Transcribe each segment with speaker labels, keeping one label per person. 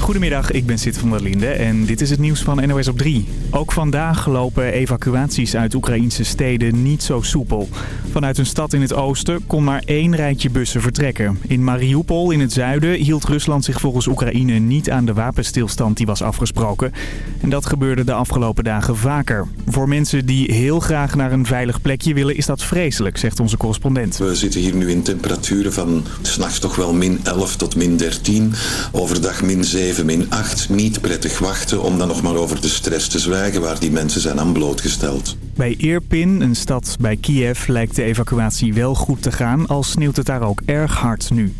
Speaker 1: Goedemiddag, ik ben Sid van der Linde en dit is het nieuws van NOS op 3. Ook vandaag lopen evacuaties uit Oekraïnse steden niet zo soepel. Vanuit een stad in het oosten kon maar één rijtje bussen vertrekken. In Mariupol in het zuiden hield Rusland zich volgens Oekraïne niet aan de wapenstilstand die was afgesproken. En dat gebeurde de afgelopen dagen vaker. Voor mensen die heel graag naar een veilig plekje willen is dat vreselijk, zegt onze correspondent.
Speaker 2: We zitten hier nu in temperaturen van s'nachts toch wel min 11 tot min 13. Overdag min 7 min 8 niet prettig wachten om dan nog maar over de stress te zwijgen waar die mensen zijn aan blootgesteld.
Speaker 1: Bij Irpin, een stad bij Kiev, lijkt de evacuatie wel goed te gaan, al sneeuwt het daar ook erg hard nu.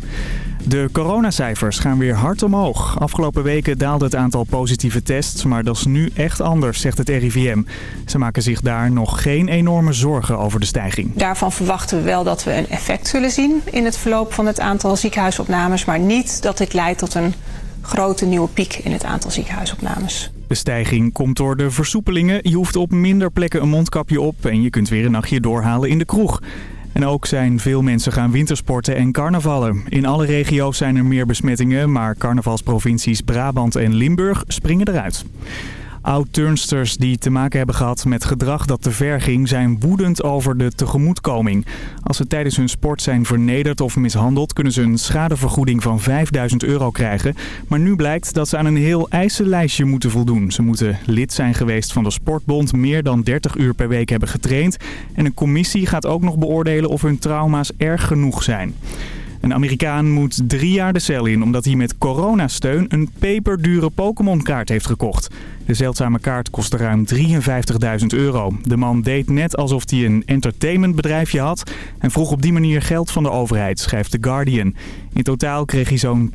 Speaker 1: De coronacijfers gaan weer hard omhoog. Afgelopen weken daalde het aantal positieve tests, maar dat is nu echt anders, zegt het RIVM. Ze maken zich daar nog geen enorme zorgen over de stijging.
Speaker 3: Daarvan verwachten we wel dat we een effect zullen zien in het verloop van het aantal ziekenhuisopnames, maar niet dat dit leidt tot een grote nieuwe piek in het aantal ziekenhuisopnames.
Speaker 1: De stijging komt door de versoepelingen. Je hoeft op minder plekken een mondkapje op en je kunt weer een nachtje doorhalen in de kroeg. En ook zijn veel mensen gaan wintersporten en carnavallen. In alle regio's zijn er meer besmettingen, maar carnavalsprovincies Brabant en Limburg springen eruit. Oud-turnsters die te maken hebben gehad met gedrag dat te ver ging... zijn woedend over de tegemoetkoming. Als ze tijdens hun sport zijn vernederd of mishandeld... kunnen ze een schadevergoeding van 5000 euro krijgen. Maar nu blijkt dat ze aan een heel eisenlijstje moeten voldoen. Ze moeten lid zijn geweest van de sportbond... meer dan 30 uur per week hebben getraind. En een commissie gaat ook nog beoordelen of hun trauma's erg genoeg zijn. Een Amerikaan moet drie jaar de cel in omdat hij met coronasteun een peperdure Pokémon-kaart heeft gekocht. De zeldzame kaart kostte ruim 53.000 euro. De man deed net alsof hij een entertainmentbedrijfje had en vroeg op die manier geld van de overheid, schrijft The Guardian. In totaal kreeg hij zo'n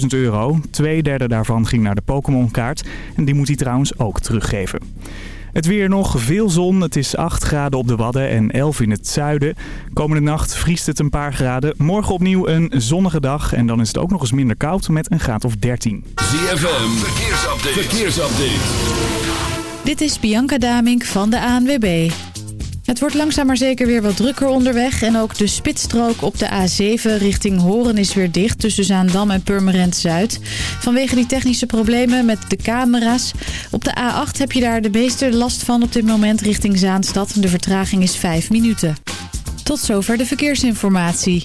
Speaker 1: 80.000 euro. Twee derde daarvan ging naar de Pokémon-kaart en die moet hij trouwens ook teruggeven. Het weer nog, veel zon. Het is 8 graden op de Wadden en 11 in het zuiden. Komende nacht vriest het een paar graden. Morgen opnieuw een zonnige dag en dan is het ook nog eens minder koud met een graad of 13.
Speaker 4: ZFM, verkeersupdate. verkeersupdate.
Speaker 5: Dit is Bianca Damink van de ANWB. Het wordt langzaam maar zeker weer wat drukker onderweg. En ook de spitsstrook op de A7 richting Horen is weer dicht tussen Zaandam en Purmerend Zuid. Vanwege die technische problemen met de camera's. Op de A8 heb je daar de meeste last van op dit moment richting Zaanstad. De vertraging is 5 minuten. Tot zover de verkeersinformatie.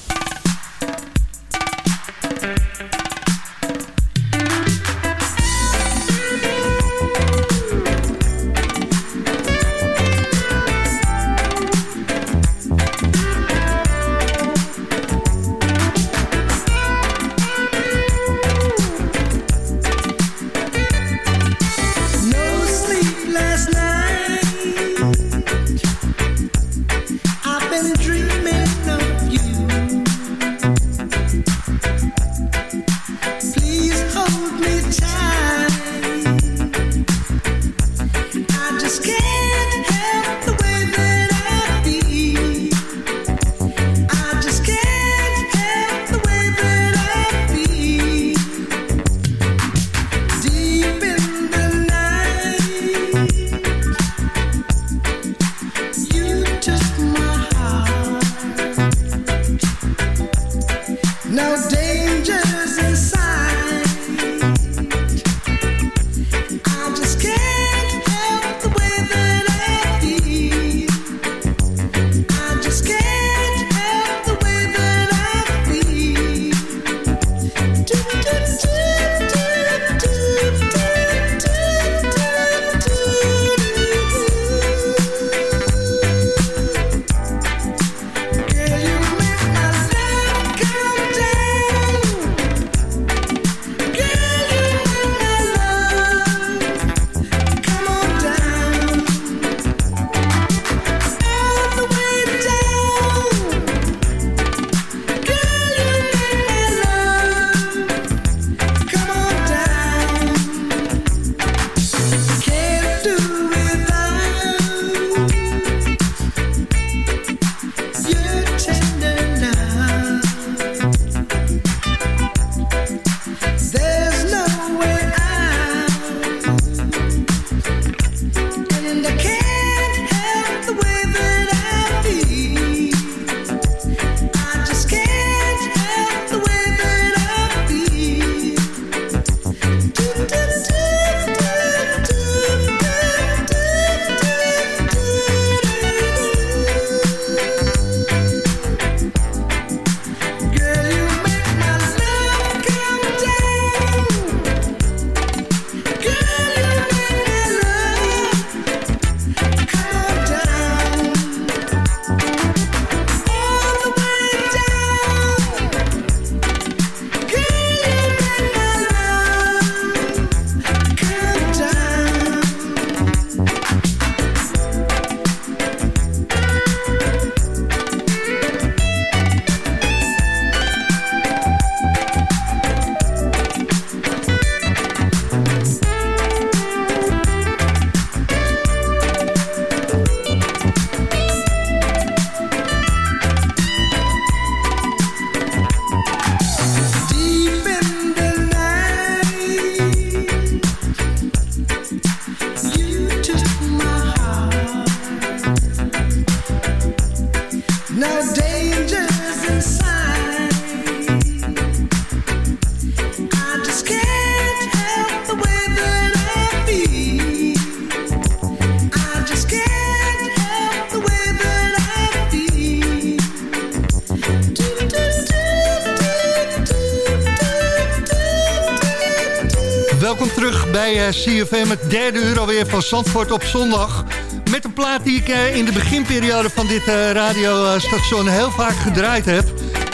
Speaker 6: CFM, het derde uur alweer van Zandvoort op zondag. Met een plaat die ik uh, in de beginperiode van dit uh, radiostation heel vaak gedraaid heb.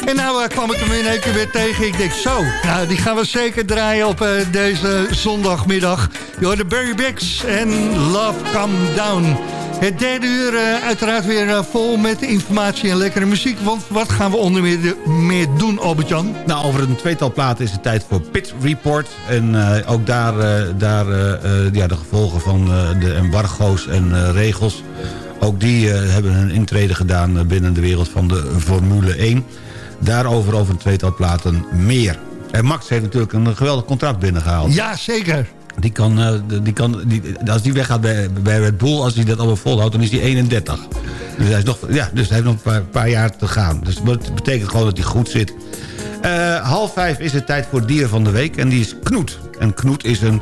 Speaker 6: En nou kwam ik hem in één keer weer tegen. Ik denk zo, nou die gaan we zeker draaien op deze zondagmiddag. Je hoort de Barry Bix en Love Come Down. Het derde uur uh, uiteraard weer uh, vol met informatie en lekkere muziek. Want wat gaan we onder meer, meer doen, Albert-Jan?
Speaker 7: Nou, over een tweetal platen is het tijd voor Pit Report. En uh, ook daar, daar ja, de gevolgen van de embargo's en regels... ook die hebben een intrede gedaan binnen de wereld van de Formule 1. Daarover over een tweetal platen meer. En Max heeft natuurlijk een geweldig contract binnengehaald.
Speaker 6: Ja, zeker.
Speaker 7: Die kan, uh, die kan, die, als die weggaat bij, bij Red Bull, als hij dat allemaal volhoudt, dan is hij 31. Dus hij, is nog, ja, dus hij heeft nog een paar, paar jaar te gaan. Dus dat betekent gewoon dat hij goed zit. Uh, half vijf is het tijd voor dier van de week. En die is Knoet. En Knoet is een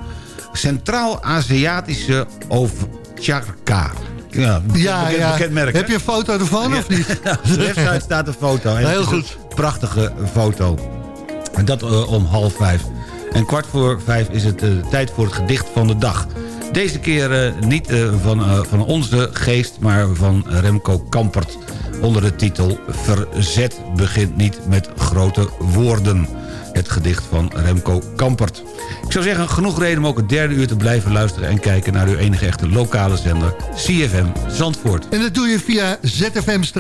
Speaker 7: Centraal-Aziatische ovcharka.
Speaker 6: Ja, ja, bekend, ja. Bekend merk, Heb je een foto ervan of niet?
Speaker 7: Op de website staat een foto.
Speaker 6: Heel goed.
Speaker 7: Een prachtige foto. En dat uh, om half vijf. En kwart voor vijf is het uh, tijd voor het gedicht van de dag. Deze keer uh, niet uh, van, van onze geest, maar van Remco Kampert. Onder de titel Verzet begint niet met grote woorden. Het gedicht van Remco Kampert. Ik zou zeggen, genoeg reden om ook het derde uur te blijven luisteren... en kijken naar uw enige echte lokale zender, CFM Zandvoort.
Speaker 6: En dat doe je via zfm-live.nl.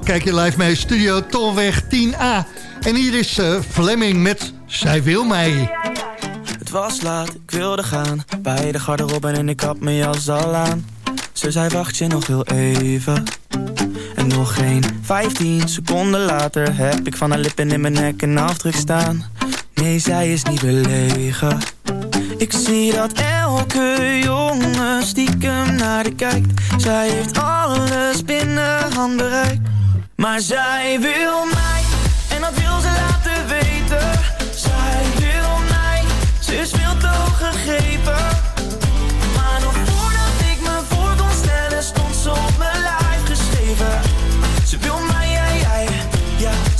Speaker 6: Kijk je live mee, Studio Tolweg 10A. En hier is uh, Fleming met Zij wil mij.
Speaker 8: Het was laat, ik wilde gaan. Bij de garderobe en ik had mijn jas al aan. Ze zei wacht je nog heel even. Nog geen 15 seconden later heb ik van haar lippen in mijn nek een afdruk staan. Nee, zij is niet belegen. Ik zie dat elke jongen stiekem naar de kijkt. Zij heeft alles binnen handbereik. Maar zij wil mij, en dat wil ze laten weten. Zij wil mij, ze is veel te.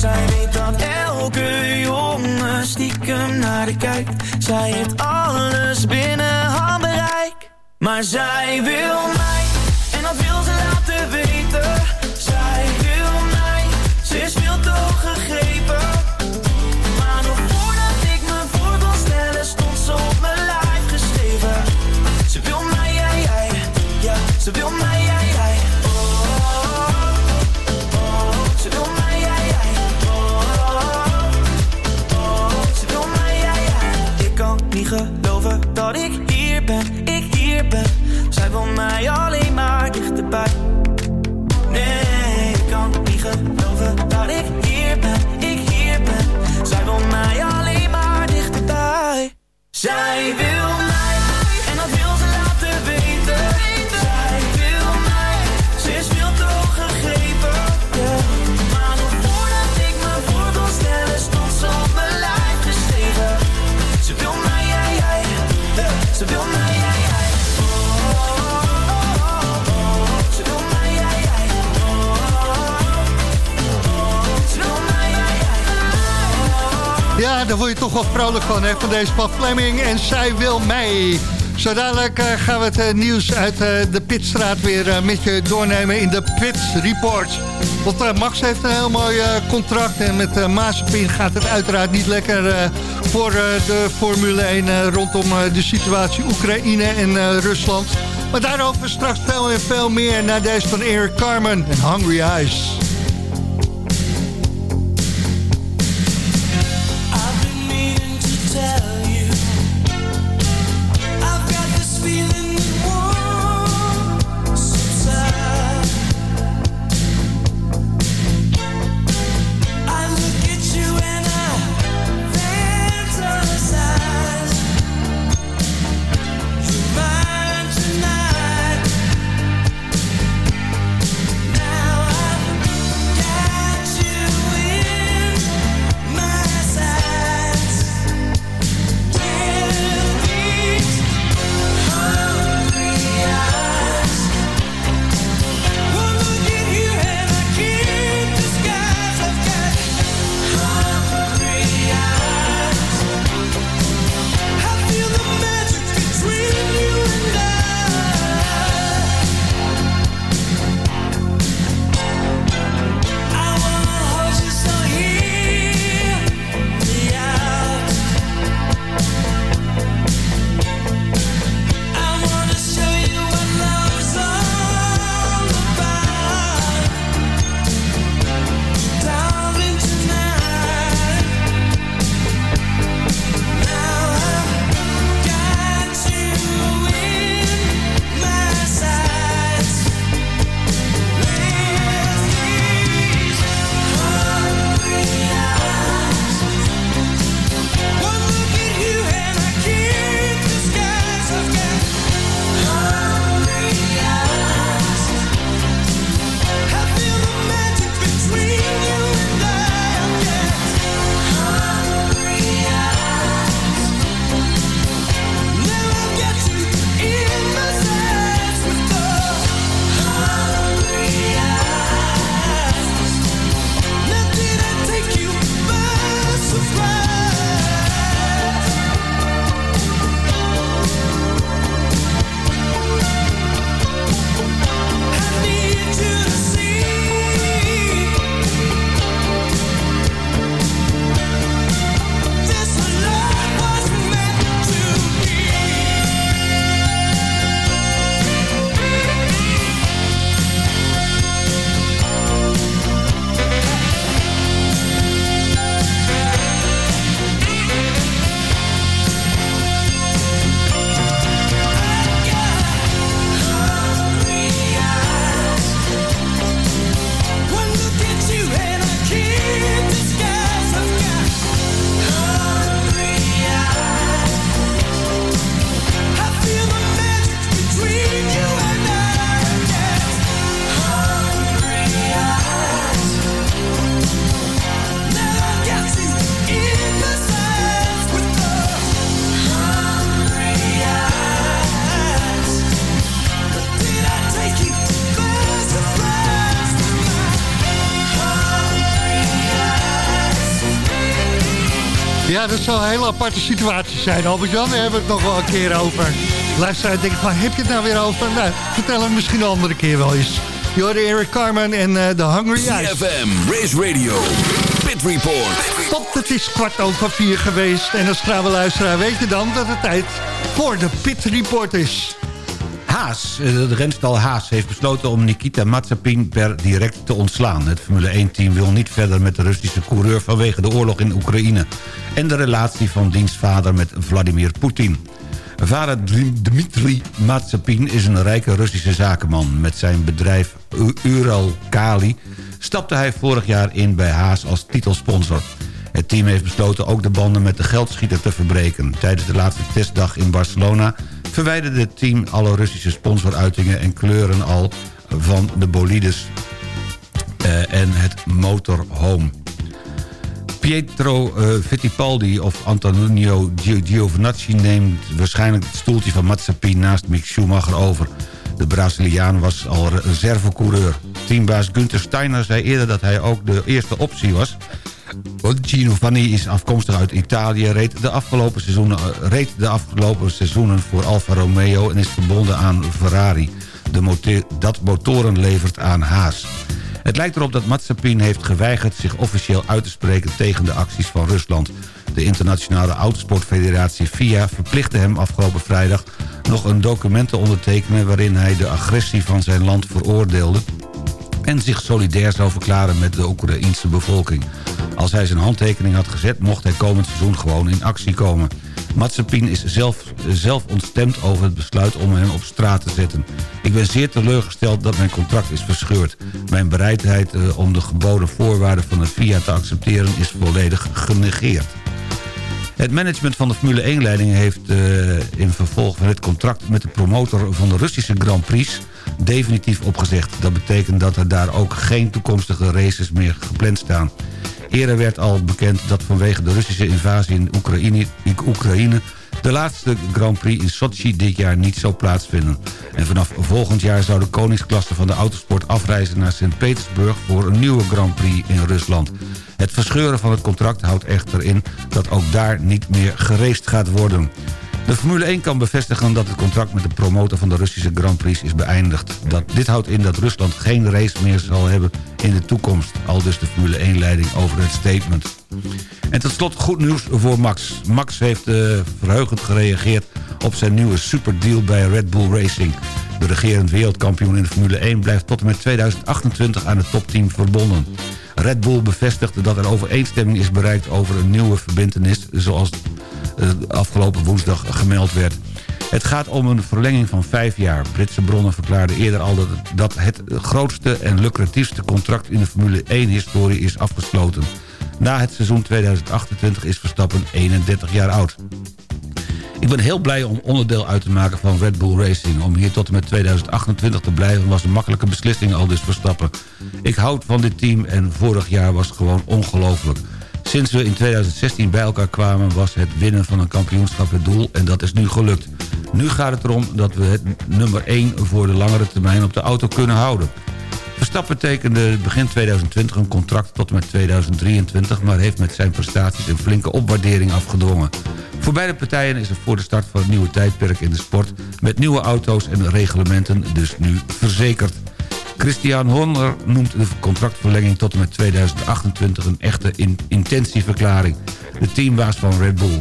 Speaker 8: Zij weet dat elke jongen stiekem naar de kijkt Zij heeft alles binnen handbereik Maar zij wil mij En dat wil ze laten weten Zij wil mij Ze is veel te gegrepen. Maar nog voordat ik me voor kon stellen, stond ze op mijn lijf geschreven. Ze wil mij, jij, jij, ja, ze wil mij, Zij wil
Speaker 6: Ja, daar word je toch wel vrolijk van, hè, van deze van Fleming. En zij wil mij. Zo dadelijk uh, gaan we het uh, nieuws uit uh, de Pitstraat weer met je doornemen in de Pits Report. Want Max heeft een heel mooi contract en met Mazepin gaat het uiteraard niet lekker voor de Formule 1 rondom de situatie Oekraïne en Rusland. Maar daarover straks veel en veel meer naar deze van Eric Carmen en Hungry Eyes. Ja, dat zou een hele aparte situatie zijn. Albert-Jan, daar hebben we het nog wel een keer over. Luisteraar denkt, waar heb je het nou weer over? Nou, vertel hem misschien een andere keer wel eens. Jorde Eric Carmen en uh, The Hungry Eyes.
Speaker 4: CFM, Race Radio, Pit Report.
Speaker 6: Top, het is kwart over vier geweest. En als trouwe luisteraar weet je dan dat het tijd voor de Pit Report is.
Speaker 7: Haas, eh, de renstal Haas, heeft besloten om Nikita Mazepin per direct te ontslaan. Het Formule 1-team wil niet verder met de Russische coureur vanwege de oorlog in Oekraïne... en de relatie van diens vader met Vladimir Poetin. Vader Dmitri Mazepin is een rijke Russische zakenman. Met zijn bedrijf Ural Kali stapte hij vorig jaar in bij Haas als titelsponsor. Het team heeft besloten ook de banden met de geldschieter te verbreken. Tijdens de laatste testdag in Barcelona verwijderde het team alle Russische sponsoruitingen en kleuren al van de bolides uh, en het motorhome. Pietro uh, Fittipaldi of Antonio Giovinazzi neemt waarschijnlijk het stoeltje van Mazepin naast Mick Schumacher over. De Braziliaan was al reservecoureur. Teambaas Günther Steiner zei eerder dat hij ook de eerste optie was... Giovanni is afkomstig uit Italië, reed de, afgelopen seizoenen, eh, reed de afgelopen seizoenen voor Alfa Romeo... en is verbonden aan Ferrari, de dat motoren levert aan Haas. Het lijkt erop dat Mazepin heeft geweigerd zich officieel uit te spreken tegen de acties van Rusland. De internationale autosportfederatie FIA verplichtte hem afgelopen vrijdag nog een document te ondertekenen waarin hij de agressie van zijn land veroordeelde en zich solidair zou verklaren met de Oekraïense bevolking. Als hij zijn handtekening had gezet, mocht hij komend seizoen gewoon in actie komen. Mazepin is zelf, zelf ontstemd over het besluit om hem op straat te zetten. Ik ben zeer teleurgesteld dat mijn contract is verscheurd. Mijn bereidheid uh, om de geboden voorwaarden van de FIA te accepteren is volledig genegeerd. Het management van de Formule 1-leiding heeft uh, in vervolg van het contract met de promotor van de Russische Grand Prix definitief opgezegd. Dat betekent dat er daar ook geen toekomstige races meer gepland staan. Eerder werd al bekend dat vanwege de Russische invasie in Oekraïne, in Oekraïne de laatste Grand Prix in Sochi dit jaar niet zou plaatsvinden. En vanaf volgend jaar zou de koningsklasse van de autosport afreizen naar Sint-Petersburg... voor een nieuwe Grand Prix in Rusland. Het verscheuren van het contract houdt echter in dat ook daar niet meer gereest gaat worden. De Formule 1 kan bevestigen dat het contract met de promotor van de Russische Grand Prix is beëindigd. Dat, dit houdt in dat Rusland geen race meer zal hebben in de toekomst. Al dus de Formule 1-leiding over het statement. En tot slot goed nieuws voor Max. Max heeft uh, verheugend gereageerd op zijn nieuwe superdeal bij Red Bull Racing. De regerend wereldkampioen in de Formule 1 blijft tot en met 2028 aan het topteam verbonden. Red Bull bevestigde dat er overeenstemming is bereikt over een nieuwe verbindenis... zoals eh, afgelopen woensdag gemeld werd. Het gaat om een verlenging van vijf jaar. Britse bronnen verklaarden eerder al dat, dat het grootste en lucratiefste contract in de Formule 1-historie is afgesloten. Na het seizoen 2028 is Verstappen 31 jaar oud. Ik ben heel blij om onderdeel uit te maken van Red Bull Racing. Om hier tot en met 2028 te blijven was een makkelijke beslissing al dus Verstappen. Ik houd van dit team en vorig jaar was het gewoon ongelooflijk. Sinds we in 2016 bij elkaar kwamen was het winnen van een kampioenschap het doel en dat is nu gelukt. Nu gaat het erom dat we het nummer 1 voor de langere termijn op de auto kunnen houden. Verstappen tekende begin 2020 een contract tot en met 2023... maar heeft met zijn prestaties een flinke opwaardering afgedwongen. Voor beide partijen is er voor de start van het nieuwe tijdperk in de sport... met nieuwe auto's en reglementen dus nu verzekerd. Christian Horner noemt de contractverlenging tot en met 2028 een echte intentieverklaring. De teambaas van Red Bull.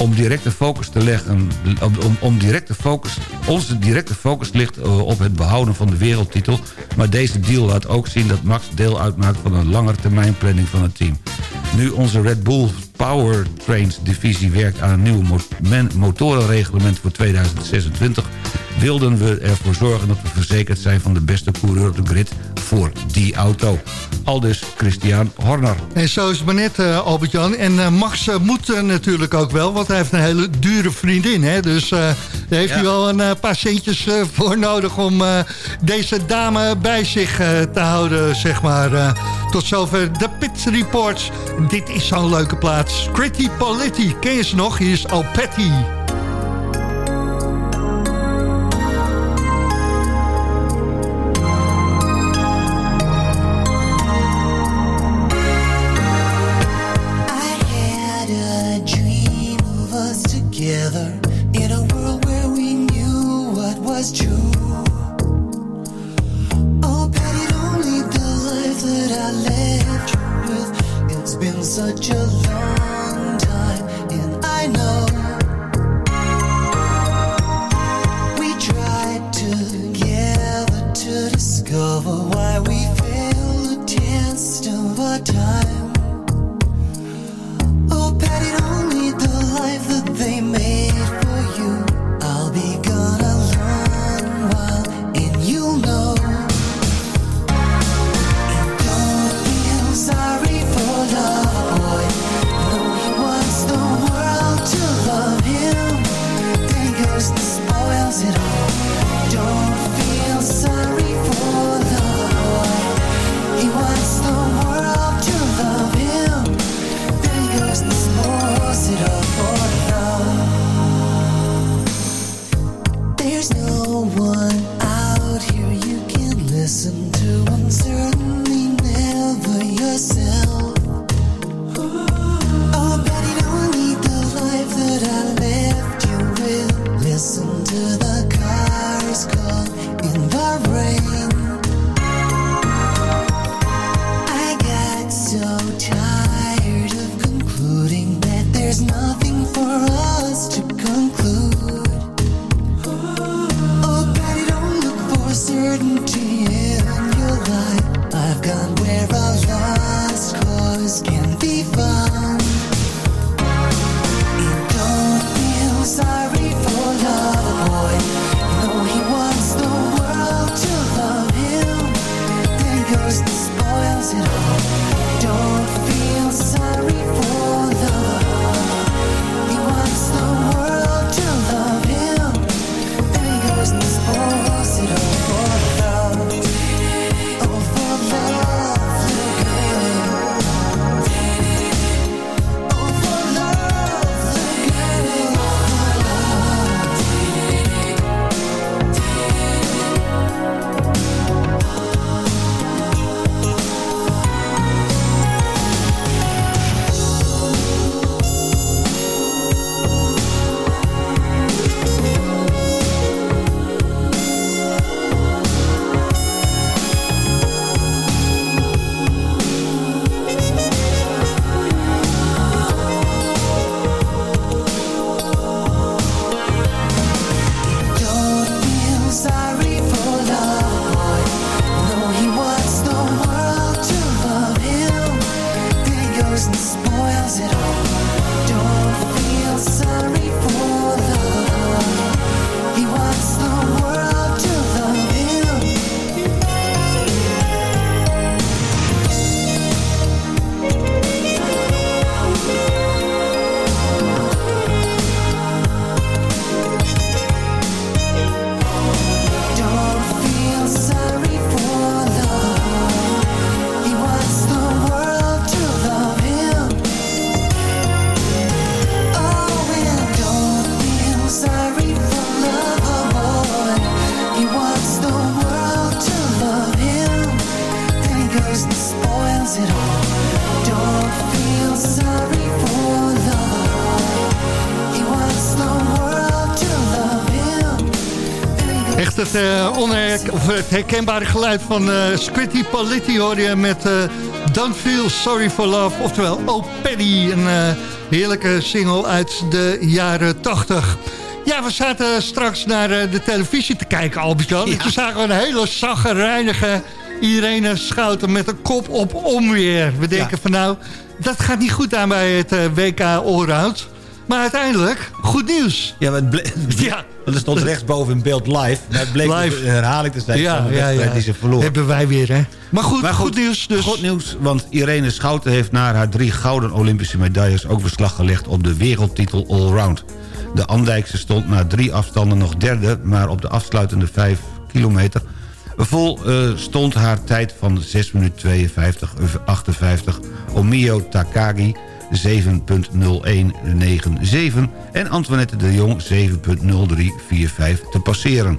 Speaker 7: Om directe focus te leggen, om, om directe focus, onze directe focus ligt eh, op het behouden van de wereldtitel. Maar deze deal laat ook zien dat Max deel uitmaakt van een langetermijnplanning van het team. Nu onze Red Bull Powertrains divisie werkt aan een nieuw motorenreglement voor 2026 wilden we ervoor zorgen dat we verzekerd zijn van de beste coureur op de grid voor die auto. Aldus Christian Horner.
Speaker 6: En zo is het maar net, uh, Albert-Jan. En uh, Max uh, moet natuurlijk ook wel, want hij heeft een hele dure vriendin. Hè? Dus daar heeft hij wel een paar centjes voor nodig om deze dame bij zich te houden, zeg maar. tot zover de Pit Reports. Dit is zo'n leuke plaats. Critty Politti, ken je ze nog? Hier is Al Patty. Het herkenbare geluid van eh Squitty Politti hoor je met eh, Don't Feel Sorry for Love. Oftewel Oh Paddy, een eh, heerlijke single uit de jaren 80. Ja, we zaten straks naar de televisie te kijken, Albert-Jan. En Toen zagen we een hele zaggerijnige Irene Schouten met een kop op onweer. We denken van nou, dat gaat niet goed aan bij het WK Allround. Maar uiteindelijk, goed nieuws.
Speaker 7: Ja, maar het ble-
Speaker 6: Ja.
Speaker 7: Want er stond rechtsboven in beeld live. Maar het bleek
Speaker 6: Live.
Speaker 7: een herhaling te zijn
Speaker 6: Ja,
Speaker 7: van de
Speaker 6: ja,
Speaker 7: wedstrijd
Speaker 6: ja.
Speaker 7: die ze verloor.
Speaker 6: Hebben wij weer, hè? Maar goed, goed nieuws dus.
Speaker 7: Goed nieuws, want Irene Schouten heeft na haar drie gouden Olympische medailles... ook beslag gelegd op de wereldtitel Allround. De Andijkse stond na drie afstanden nog derde... maar op de afsluitende vijf kilometer... vol eh, stond haar tijd van 6 minuten 52, 58... Omio Takagi 7.0197 en Antoinette de Jong 7.0345 te passeren.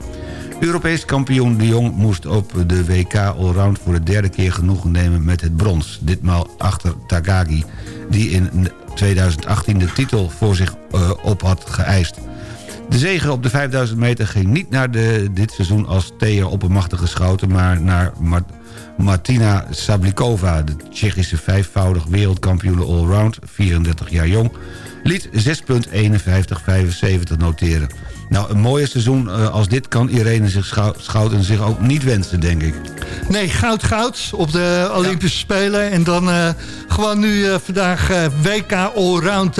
Speaker 7: Europees kampioen de Jong moest op de WK Allround voor de derde keer genoegen nemen met het brons. Ditmaal achter Tagagi, die in 2018 de titel voor zich eh, op had geëist. De zege op de 5000 meter ging niet naar de, dit seizoen als Thea oppermachtige schouten... maar naar Mart Martina Sablikova, de Tsjechische vijfvoudig wereldkampioene allround, 34 jaar jong, liet 6.51.75 noteren. Nou, een mooie seizoen eh, als dit kan Irene zich Schouten zich ook niet wensen, denk ik.
Speaker 6: Nee, goud, goud op de Olympische. Spelen. En dan eh, gewoon nu eh, vandaag WK Allround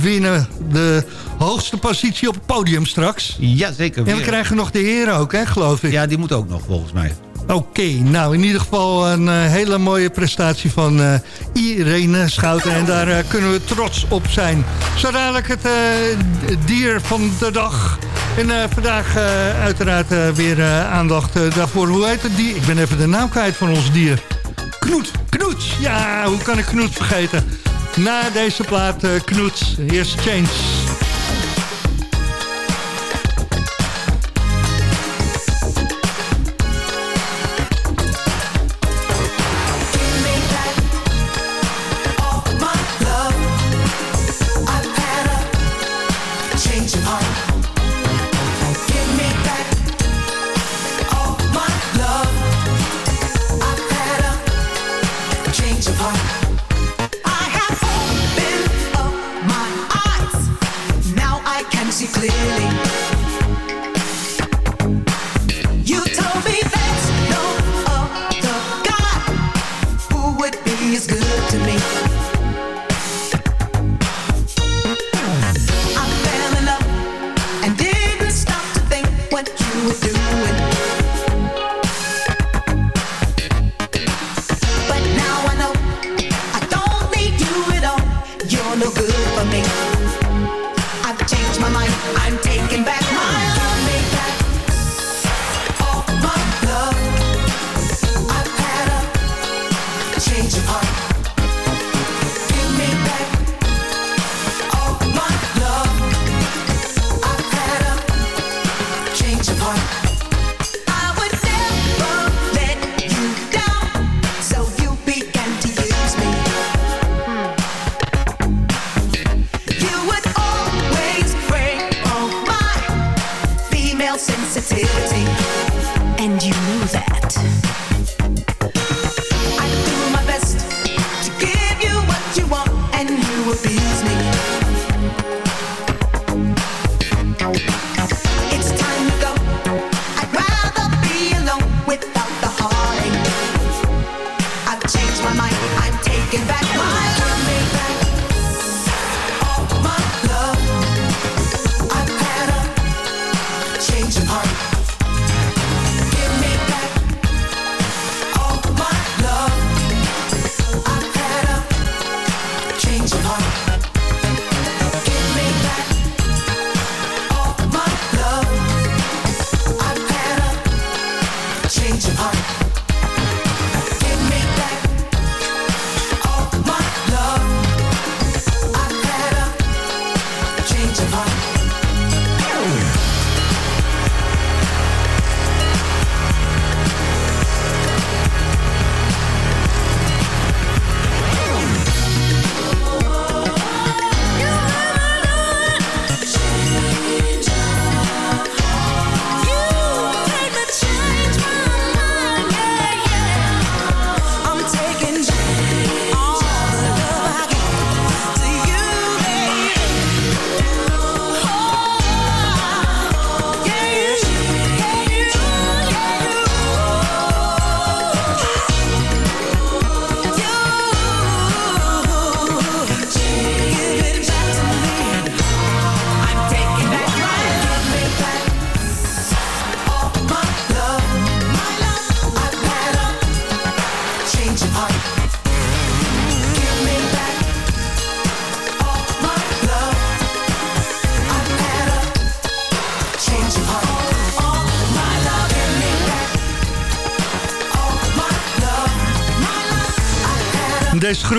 Speaker 6: winnen. De hoogste positie op het podium straks.
Speaker 7: Ja, zeker.
Speaker 6: En we krijgen nog de heren ook, hè, geloof ik.
Speaker 7: Ja, die moet ook nog, volgens mij.
Speaker 6: Oké, nou in ieder geval een eh, hele mooie prestatie van eh, Irene Schouten. En daar eh, kunnen we trots op zijn. Zo dadelijk het dier van de dag. En vandaag uiteraard weer aandacht daarvoor. Hoe heet het dier? Ik ben even de naam kwijt van ons dier. Knoet, Knoet. Ja, hoe kan ik Knoet vergeten? Na deze plaat Knoet.
Speaker 9: eerste Change.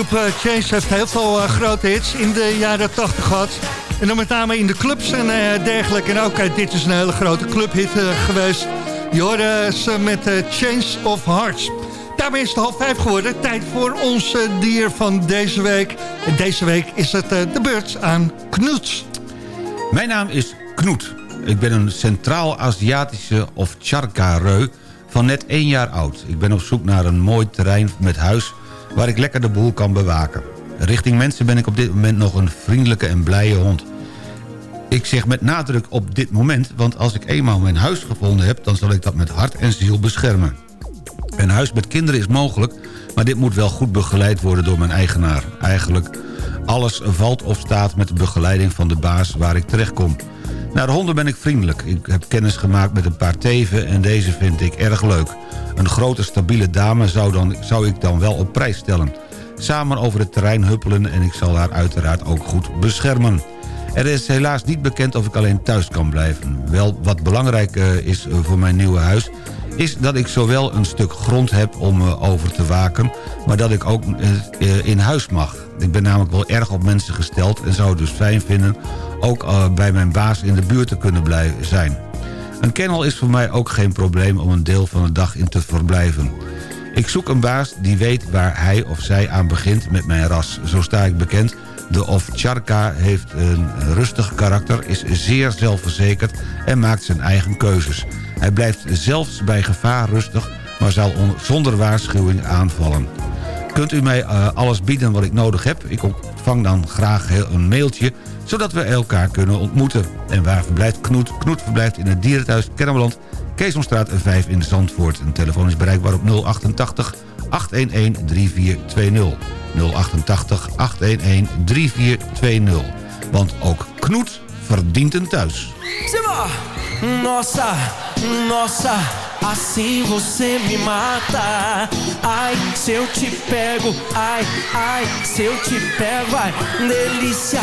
Speaker 6: groep uh, Chase heeft heel veel eh, grote hits in de jaren 80 gehad. En dan met name in de clubs en eh, dergelijke. En ook dit is een hele grote clubhit geweest. Je hoorde ze met Change of Hearts. Daarmee is het half vijf geworden. Tijd voor onze dier van deze week. En deze week is het de beurt aan Knoet.
Speaker 7: Mijn naam is Knoet. Ik ben een Centraal-Aziatische of Charka-reu van net één jaar oud. Ik ben op zoek naar een mooi terrein met huis waar ik lekker de boel kan bewaken. Richting mensen ben ik op dit moment nog een vriendelijke en blije hond. Ik zeg met nadruk op dit moment, want als ik eenmaal mijn huis gevonden heb... dan zal ik dat met hart en ziel beschermen. Een huis met kinderen is mogelijk, maar dit moet wel goed begeleid worden door mijn eigenaar. Eigenlijk alles valt of staat met de begeleiding van de baas waar ik terechtkom. Naar de honden ben ik vriendelijk. Ik heb kennis gemaakt met een paar teven en deze vind ik erg leuk. Een grote stabiele dame zou, dan, zou ik dan wel op prijs stellen. Samen over het terrein huppelen en ik zal haar uiteraard ook goed beschermen. Er is helaas niet bekend of ik alleen thuis kan blijven. Wel, wat belangrijk eh, is voor mijn nieuwe huis is dat ik zowel een stuk grond heb om eh, over te waken... maar dat ik ook eh, in huis mag. Ik ben namelijk wel erg op mensen gesteld... en zou het dus fijn vinden ook eh, bij mijn baas in de buurt te kunnen blijven zijn. Een kennel is voor mij ook geen probleem om een deel van de dag in te verblijven. Ik zoek een baas die weet waar hij of zij aan begint met mijn ras. Zo sta ik bekend. De Ovcharka heeft een rustig karakter, is zeer zelfverzekerd en maakt zijn eigen keuzes. Hij blijft zelfs bij gevaar rustig, maar zal zonder waarschuwing aanvallen. Kunt u mij uh, alles bieden wat ik nodig heb? Ik ontvang dan graag een mailtje zodat we elkaar kunnen ontmoeten. En waar verblijft Knoet? Knoet verblijft in het dierenthuis Kennemerland... Keesomstraat 5 in Zandvoort. Een telefoon is bereikbaar op 088 811 3420. 088 811 3420. Want ook Knoet verdient een thuis.
Speaker 8: Simba! Nossa, nossa, assim você me mata. Ai, se eu te pego, ai, ai, se eu te pego, ai, delícia,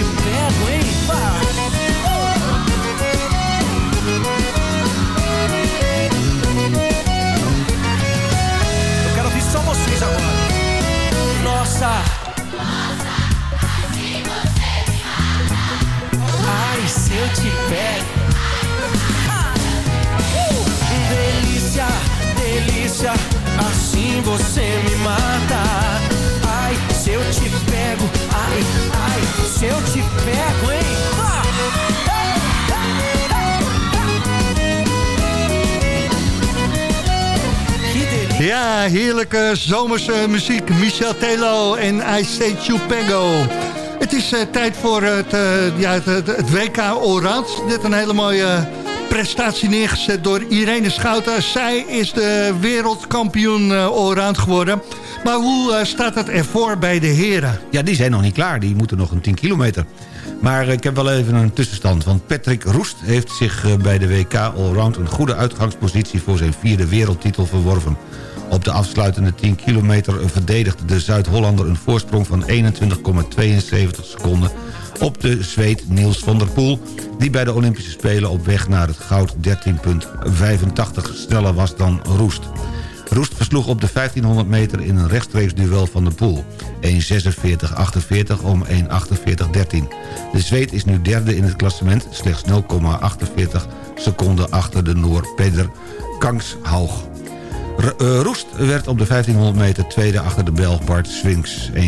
Speaker 8: você me mata. Ai, se eu te pego, ai, ai, se eu te pego, hein?
Speaker 6: Ja, heerlijke zomerse muziek. Michel Telo en I Say Chupego. Het is uh, tijd voor het, uh, ja, het, het, WK Allround. Dit een hele mooie prestatie neergezet door Irene Schouten. Zij is de wereldkampioen uh, allround geworden. Maar hoe uh, staat het ervoor bij de heren?
Speaker 7: Ja, die zijn nog niet klaar. Die moeten nog een 10 kilometer. Maar ik heb wel even een tussenstand. Want Patrick Roest heeft zich uh, bij de WK Allround... een goede uitgangspositie voor zijn vierde wereldtitel verworven. Op de afsluitende 10 kilometer verdedigde de Zuid-Hollander een voorsprong van 21,72 seconden op de Zweed Niels van der Poel... die bij de Olympische Spelen op weg naar het goud 13,85 sneller was dan Roest. Roest versloeg op de 1500 meter in een rechtstreeks duel van de Poel. 1.46.48 om 1.48.13. De Zweed is nu derde in het klassement, slechts 0,48 seconden achter de Noor Peder Kangshaug. Uh, Roest werd op de 1500 meter tweede achter de Belg Bart Swings 1.46.03.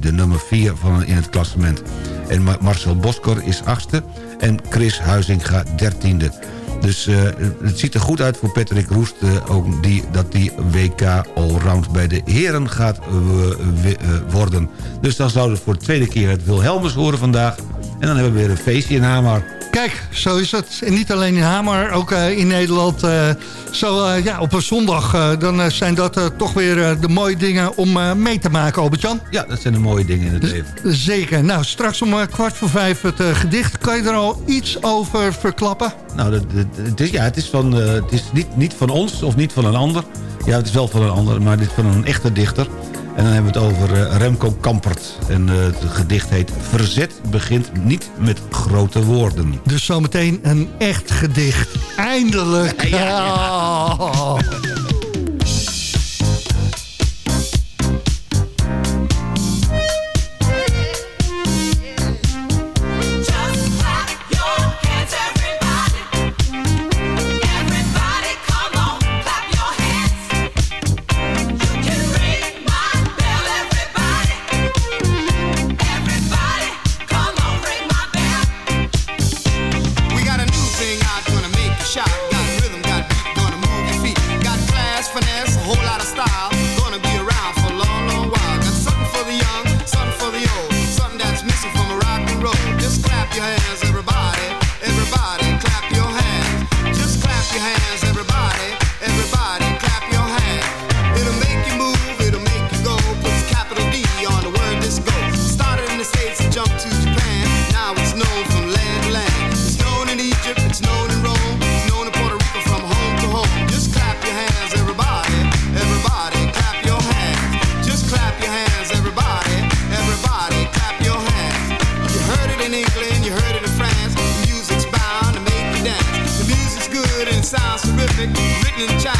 Speaker 7: De nummer 4 van in het klassement. En Marcel Boskor is achtste en Chris Huizinga dertiende. Dus uh, het ziet er goed uit voor Patrick Roest... Uh, ook die, dat die WK Allround bij de heren gaat worden. Dus dan zouden we voor de tweede keer het Wilhelmus horen vandaag. En dan hebben we weer een feestje in Hamar.
Speaker 6: Kijk, zo is het. En niet alleen in Hamer, ook uh, in Nederland. Uh, zo uh, ja, op een zondag, dan zijn dat toch weer de mooie dingen om mee te maken, Albert-Jan.
Speaker 7: Ja, dat zijn de mooie dingen in het
Speaker 6: Z
Speaker 7: leven.
Speaker 6: Zeker. Nou, straks om kwart voor vijf het gedicht. Kan je er al iets over verklappen?
Speaker 7: Nou, het is, ja, het is, van, het is niet, niet van ons of niet van een ander. Ja, het is wel van een ander, maar dit is van een echte dichter. En dan hebben we het over uh, Remco Kampert. En uh, het gedicht heet Verzet begint niet met grote woorden.
Speaker 6: Dus zometeen een echt gedicht. Eindelijk! Ja, ja, ja. Oh.
Speaker 10: lightning child.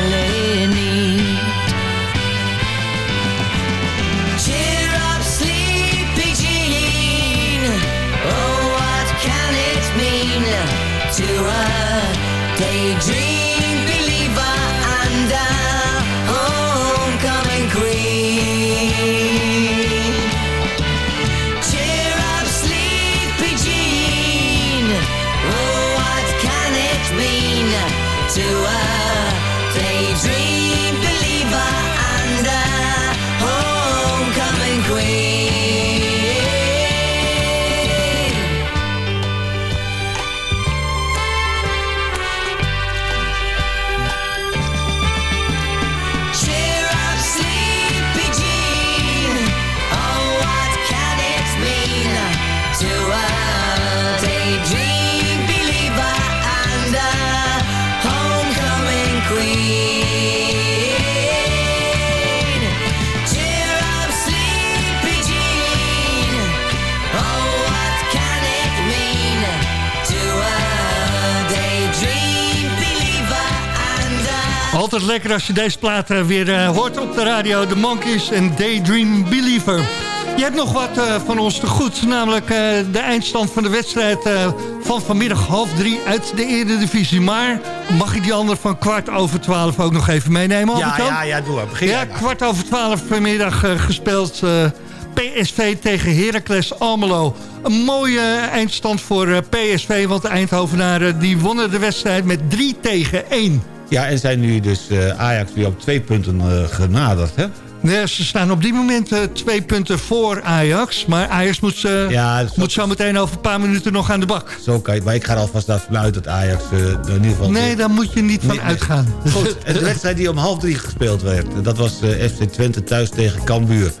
Speaker 10: daydream
Speaker 6: Altijd lekker als je deze plaat eh, weer eh, hoort op de radio. The Monkeys en Daydream Believer. Je hebt nog wat eh, van ons te goed. Namelijk de eindstand van de wedstrijd van vanmiddag half drie uit de Eredivisie. Maar mag ik die ander van kwart over twaalf ook nog even meenemen?
Speaker 7: Ja, ja, ja, doe maar. Begin
Speaker 6: Ja, kwart over twaalf vanmiddag gespeeld. PSV tegen Heracles Almelo. Een mooie eindstand voor PSV, want de Eindhovenaren die wonnen de wedstrijd met 3 tegen 1.
Speaker 7: Ja, en zijn nu dus eh, Ajax weer op twee punten eh, genaderd, hè?
Speaker 6: Nee, ze staan op dit moment eh, twee punten voor Ajax. Maar Ajax moet,
Speaker 7: Ja, dat is
Speaker 6: moet zo meteen over een paar minuten nog aan de bak.
Speaker 7: Zo kan je, maar ik ga er alvast uit dat Ajax er in ieder geval...
Speaker 6: Nee, daar moet je niet van
Speaker 7: Nee,
Speaker 6: uitgaan.
Speaker 7: Goed, de wedstrijd die om half drie gespeeld werd... dat was FC Twente thuis tegen Cambuur.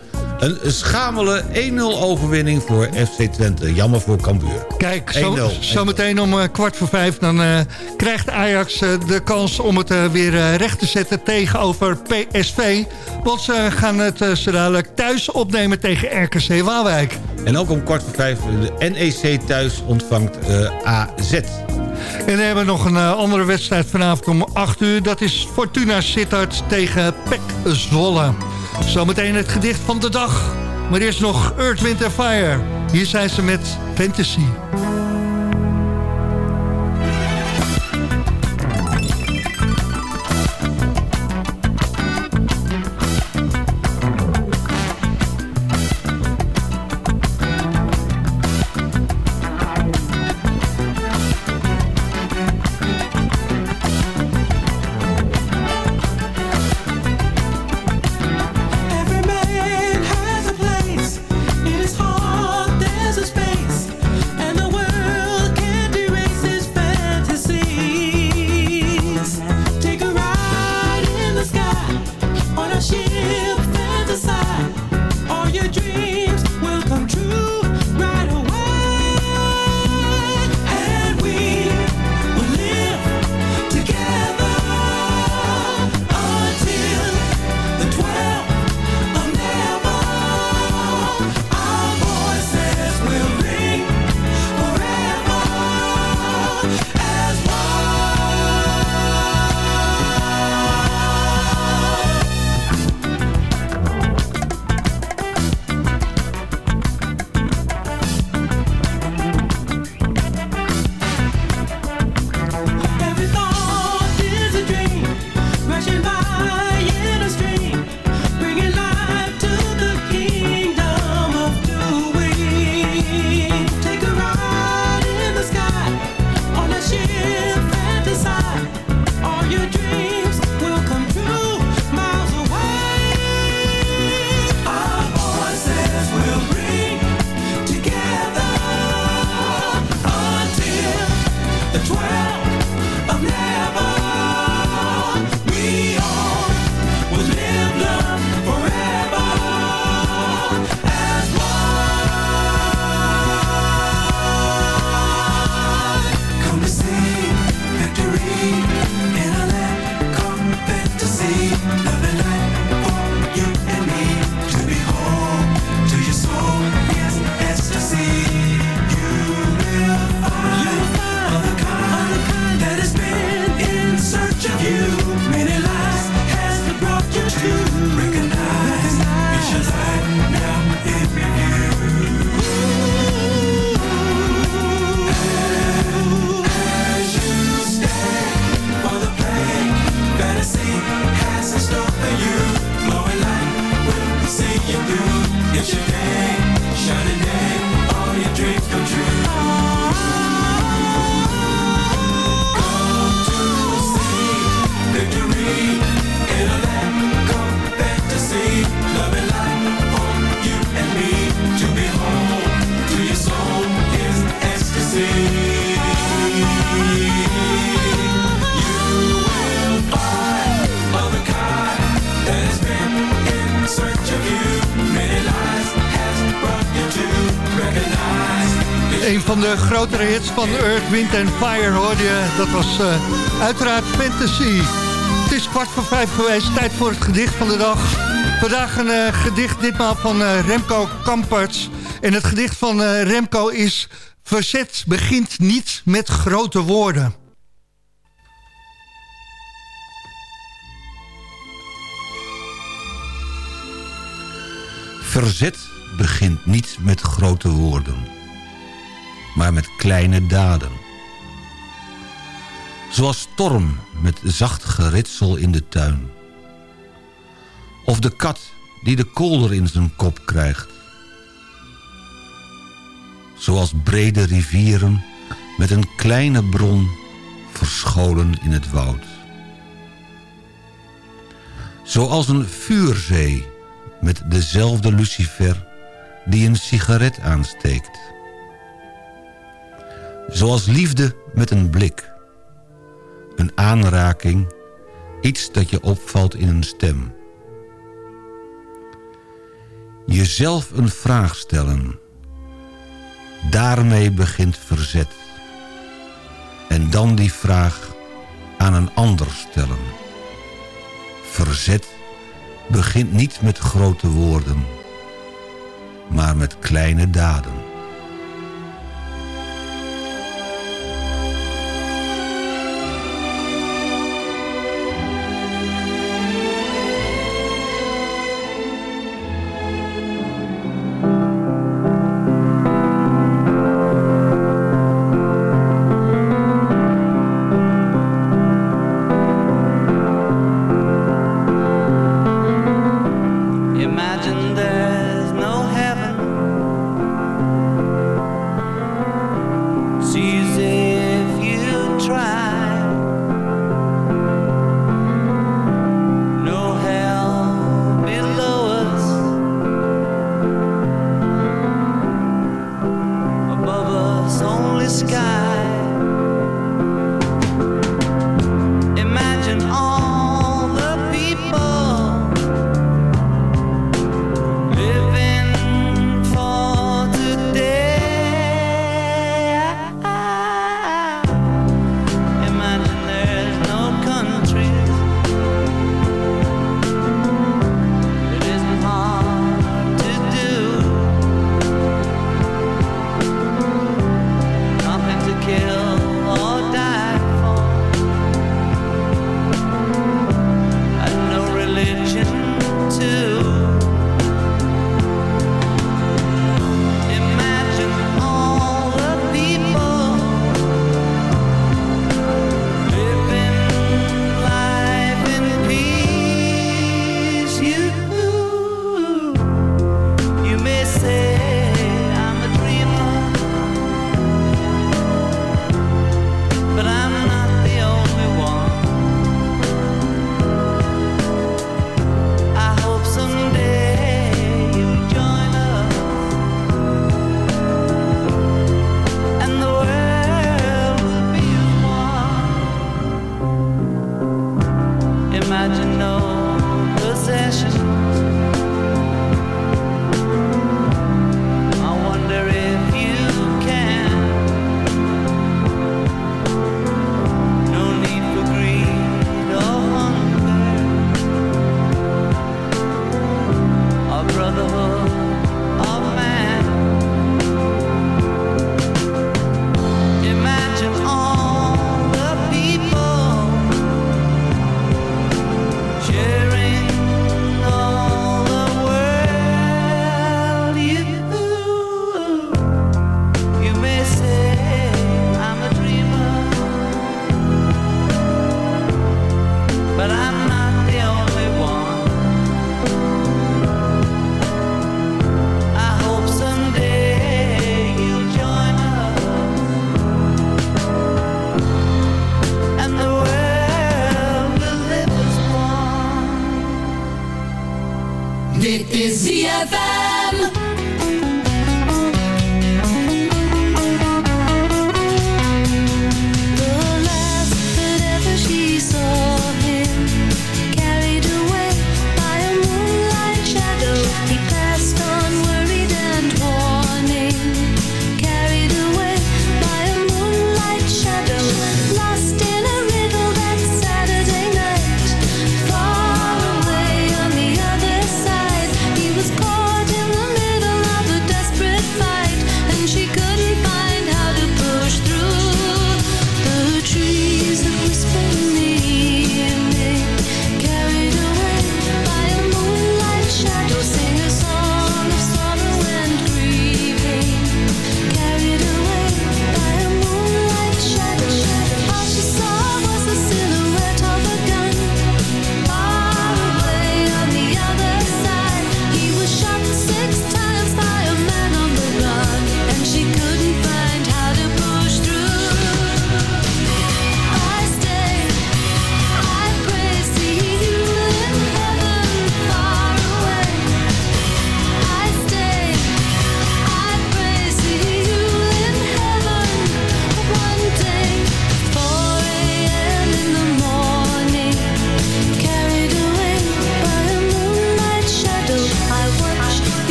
Speaker 7: Een schamele 1-0 overwinning voor FC Twente. Jammer voor Cambuur.
Speaker 6: Kijk, zo,
Speaker 7: 1-0.
Speaker 6: zo meteen om eh, kwart voor vijf... dan eh, krijgt Ajax eh, de kans om het weer recht te zetten tegenover PSV. Want ze gaan het zo dadelijk thuis opnemen tegen RKC Waalwijk.
Speaker 7: En ook om kwart voor vijf de NEC thuis ontvangt AZ.
Speaker 6: En we hebben nog een andere wedstrijd vanavond om 8 uur. Dat is Fortuna Sittard tegen PEC Zwolle. Zometeen het gedicht van de dag. Maar eerst nog Earth, Wind Fire. Hier zijn ze met Fantasy.
Speaker 11: do. You
Speaker 6: do. Grotere hits van Earth, Wind and Fire hoorde je. Dat was eh, uiteraard Fantasy. Het is kwart voor vijf geweest, tijd voor het gedicht van de dag. Vandaag een eh, gedicht, ditmaal van eh, Remco Kamperts. En het gedicht van Remco is... Verzet begint niet met grote woorden.
Speaker 12: Verzet begint niet met grote woorden, maar met kleine daden. Zoals storm met zacht geritsel in de tuin. Of de kat die de kolder in zijn kop krijgt. Zoals brede rivieren met een kleine bron verscholen in het woud. Zoals een vuurzee met dezelfde lucifer die een sigaret aansteekt. Zoals liefde met een blik. Een aanraking, iets dat je opvalt in een stem. Jezelf een vraag stellen. Daarmee begint verzet. En dan die vraag aan een ander stellen. Verzet begint niet met grote woorden, maar met kleine daden.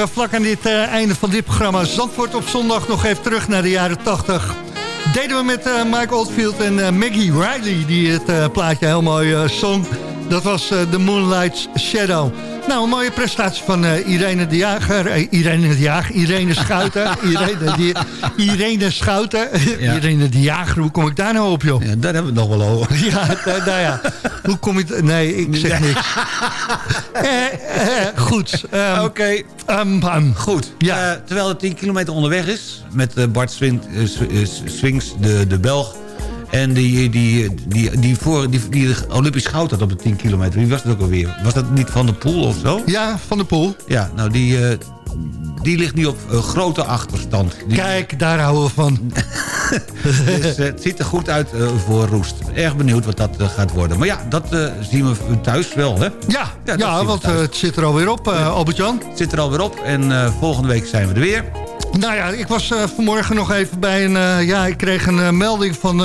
Speaker 6: We vlak aan dit eh, einde van dit programma Zandvoort op zondag nog even terug naar de jaren 80. Deden we met eh, Mike Oldfield en eh, Maggie Riley die het plaatje heel mooi zong. Dat was eh, The Moonlight's Shadow. Nou, een mooie prestatie van eh, Irene de Jager. eh, Irene de Jager, Irene Schouten. Irene, de, Irene Schouten.
Speaker 7: Ja.
Speaker 6: Irene de Jager, hoe kom ik daar nou op, joh?
Speaker 7: Ja, daar hebben we het nog wel over.
Speaker 6: Ja, nou, ja. Hoe kom t- Nee, ik zeg niks. Eh, eh, goed. ehm,
Speaker 7: Oké.
Speaker 6: ehm, ehm.
Speaker 7: Goed.
Speaker 6: Ja.
Speaker 7: Eh, terwijl het 10 kilometer onderweg is... met eh, Bart Swing, eh, Sw- eh, Swings, de, de Belg... en die, die, die, die, voor, die, die Olympisch goud had op de 10 kilometer. Wie was het ook alweer? Was dat niet Van der Poel of zo?
Speaker 6: Ja, Van der Poel.
Speaker 7: Ja, nou die, eh, die ligt nu op eh, grote achterstand. Die,
Speaker 6: Kijk, daar houden we van.
Speaker 7: dus, eh, het ziet er goed uit voor Roest. Erg benieuwd wat dat gaat worden. Maar ja, dat zien we thuis wel, hè?
Speaker 6: Ja,
Speaker 7: Ja,
Speaker 6: ja,
Speaker 7: dat
Speaker 6: want het zit er alweer op, Albert-Jan.
Speaker 7: Het zit er alweer op en volgende week zijn we er weer.
Speaker 6: Nou ja, ik was eh, vanmorgen nog even bij een... eh, ja, ik kreeg een eh, melding van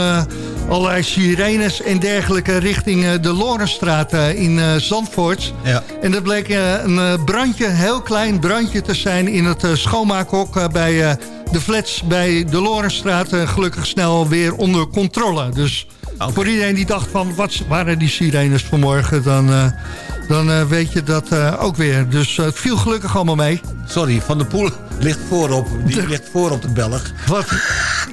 Speaker 6: allerlei sirenes en dergelijke... richting de Lorenstraat in Zandvoort.
Speaker 7: Ja.
Speaker 6: En dat bleek een brandje, een heel klein brandje te zijn... in het schoonmaakhok bij de flats bij de Lorenstraat. gelukkig snel weer onder controle. Dus voor iedereen die dacht van... wat waren die sirenes vanmorgen... dan, dan eh, weet je dat eh, ook weer. Dus eh, het viel gelukkig allemaal mee.
Speaker 7: Sorry, Van der Poel ligt voorop. Die ligt voorop de Belg.
Speaker 6: Wat?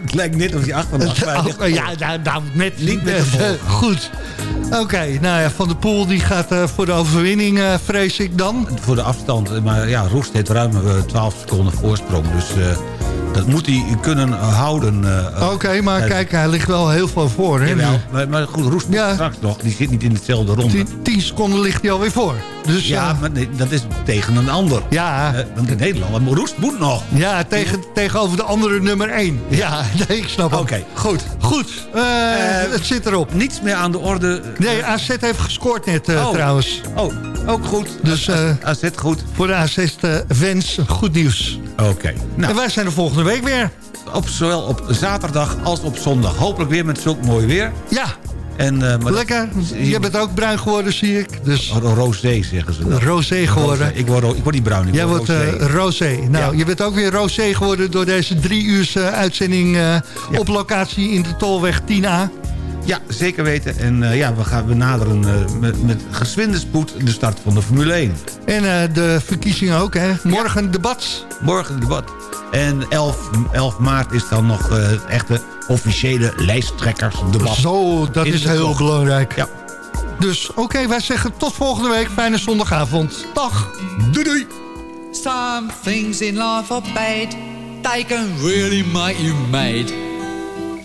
Speaker 7: Het lijkt net of hij achter ligt
Speaker 6: Oh, ja, nou, nou, net
Speaker 7: Niet met de.
Speaker 6: Goed. Oké, nou ja, Van der Poel die gaat voor de overwinning, vrees ik dan.
Speaker 7: voor de afstand. Maar ja, Roest heeft ruim eh, 12 seconden voorsprong. Dus dat moet hij kunnen houden. eh,
Speaker 6: Oké, maar
Speaker 7: eh,
Speaker 6: kijk, hij ligt wel heel veel voor. Hè,
Speaker 7: Jawel, maar, maar goed, Roest
Speaker 6: Ja.
Speaker 7: straks nog. Die zit niet in hetzelfde ronde.
Speaker 6: Tien, tien seconden ligt hij alweer voor. Dus
Speaker 7: ja, maar nee, dat is tegen een ander.
Speaker 6: ja,
Speaker 7: Eh, want in Nederland, maar Roest moet nog.
Speaker 6: ja tegen, tegenover de andere nummer 1. Ja, nee, ik snap
Speaker 7: Oké,
Speaker 6: hem.
Speaker 7: goed.
Speaker 6: Goed, eh,
Speaker 7: Eh,
Speaker 6: het zit erop.
Speaker 7: Niets meer aan de orde.
Speaker 6: Nee, AZ heeft gescoord net eh,
Speaker 7: Oh.
Speaker 6: trouwens.
Speaker 7: Oh, ook goed.
Speaker 6: Dus, eh,
Speaker 7: AZ goed.
Speaker 6: Voor de AZ-fans goed nieuws.
Speaker 7: Oké. Nou,
Speaker 6: En wij zijn er volgende week weer.
Speaker 7: op, zowel op zaterdag als op zondag. Hopelijk weer met zulk mooi weer.
Speaker 6: Ja,
Speaker 7: En, eh, maar
Speaker 6: lekker. Je bent ook bruin geworden, zie ik. Dus
Speaker 7: Oh, Rosé zeggen ze dat.
Speaker 6: rosé geworden.
Speaker 7: Rosé. Ik word, ik word niet bruin, ik
Speaker 6: Jij
Speaker 7: word
Speaker 6: wordt
Speaker 7: rosé.
Speaker 6: rosé. Nou,
Speaker 7: Ja.
Speaker 6: je bent ook weer rosé geworden door deze drie uur eh, uitzending op locatie in de Tolweg 10A.
Speaker 7: Ja, zeker weten. En eh, ja, we gaan benaderen eh, met, met geswinde spoed de start van de Formule 1.
Speaker 6: En eh, de verkiezingen ook, hè. Morgen debat.
Speaker 7: Morgen debat. En 11, 11 maart is dan nog eh, het echte officiële lijsttrekkersdebat.
Speaker 6: Zo, dat is heel belangrijk.
Speaker 7: Ja.
Speaker 6: Dus oké, wij zeggen tot volgende week. Fijne zondagavond. Dag.
Speaker 7: Doei doei!
Speaker 13: Some things in life are bad. They can really make you mad.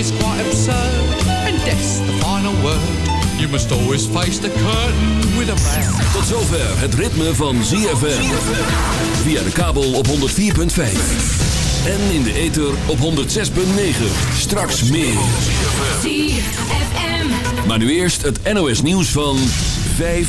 Speaker 13: is quite absurd, and death's the final word. You must always face the curtain with a bow.
Speaker 4: Tot zover het ritme van ZFM. Via de kabel op 104.5. En in de ether op 106.9. Straks meer. Maar nu eerst het NOS nieuws van 5